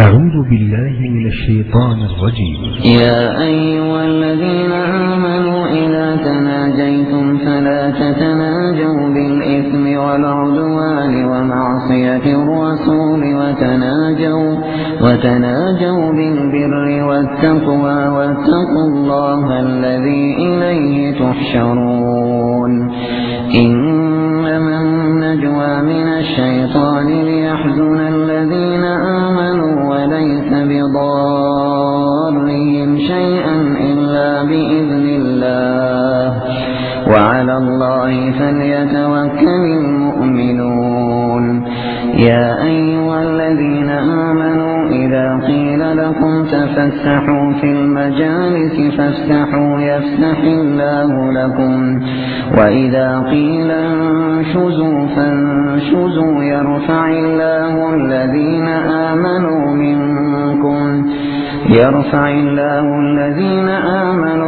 أعوذ بالله من الشيطان الرجيم. يا أيها الذين آمنوا إذا تناجيتم فلا تتناجوا بالإثم والعدوان ومعصية الرسول وتناجوا, وتناجوا بالبر والتقوى واتقوا الله الذي إليه تحشرون. إنما الله وعلى الله فليتوكل المؤمنون. يا أيها الذين آمنوا إذا قيل لكم تفسحوا في المجالس فافسحوا يفسح الله لكم. وإذا قيل انشزوا فانشزوا يرفع الله الذين آمنوا منكم. يرفع الله الذين آمنوا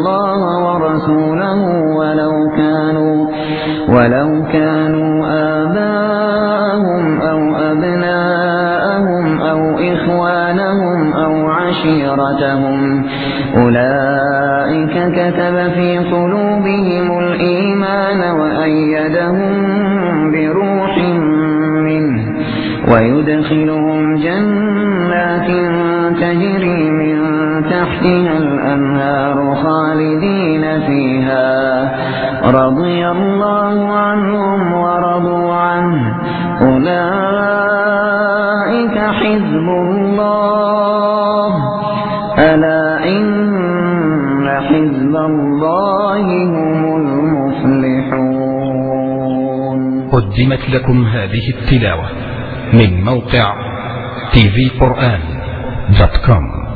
الله ورسوله ولو كانوا ولو كانوا آباءهم أو أبناءهم أو إخوانهم أو عشيرتهم. أولئك كتب في قلوبهم الإيمان وأيدهم بروح منه. ويدخلهم جنات تجري من تحتها رضي الله عنهم ورضوا عنه. أولئك حزب الله. ألا إن حزب الله هم المفلحون. قدمت لكم هذه التلاوة من موقع tvقرآن دوت كوم